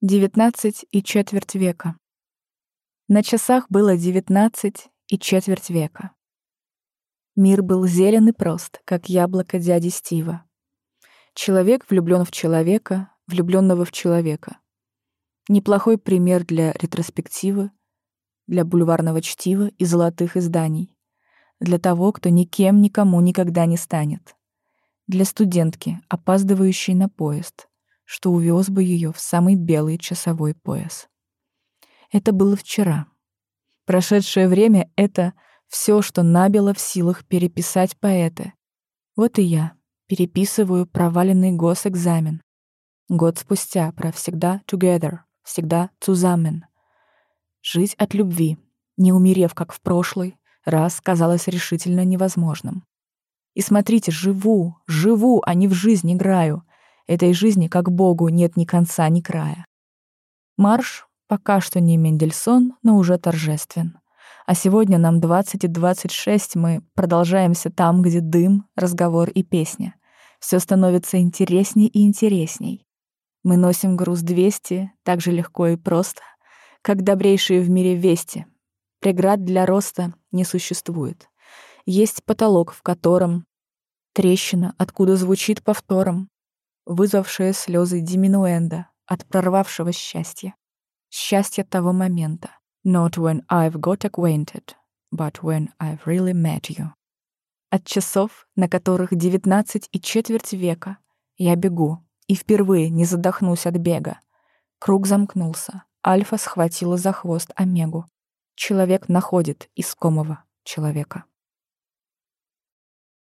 Девятнадцать и четверть века. На часах было девятнадцать и четверть века. Мир был зелен и прост, как яблоко дяди Стива. Человек влюблен в человека, влюбленного в человека. Неплохой пример для ретроспективы, для бульварного чтива и золотых изданий, для того, кто никем никому никогда не станет, для студентки, опаздывающей на поезд, что увез бы ее в самый белый часовой пояс. Это было вчера. Прошедшее время — это все, что набило в силах переписать поэты. Вот и я переписываю проваленный госэкзамен. Год спустя про всегда together, всегда zusammen. Жить от любви, не умерев, как в прошлый, раз казалось решительно невозможным. И смотрите, живу, живу, а не в жизнь играю. Этой жизни, как Богу, нет ни конца, ни края. Марш пока что не Мендельсон, но уже торжествен. А сегодня нам 20 и 26, мы продолжаемся там, где дым, разговор и песня. Все становится интересней и интересней. Мы носим груз 200 так же легко и просто, как добрейшие в мире вести. Преград для роста не существует. Есть потолок, в котором трещина, откуда звучит повтором, вызвавшая слезы диминуэнда от прорвавшего счастья. Счастья того момента. Not when I've got acquainted, but when I've really met you. От часов, на которых девятнадцать и четверть века, я бегу и впервые не задохнусь от бега. Круг замкнулся. Альфа схватила за хвост Омегу. Человек находит искомого человека.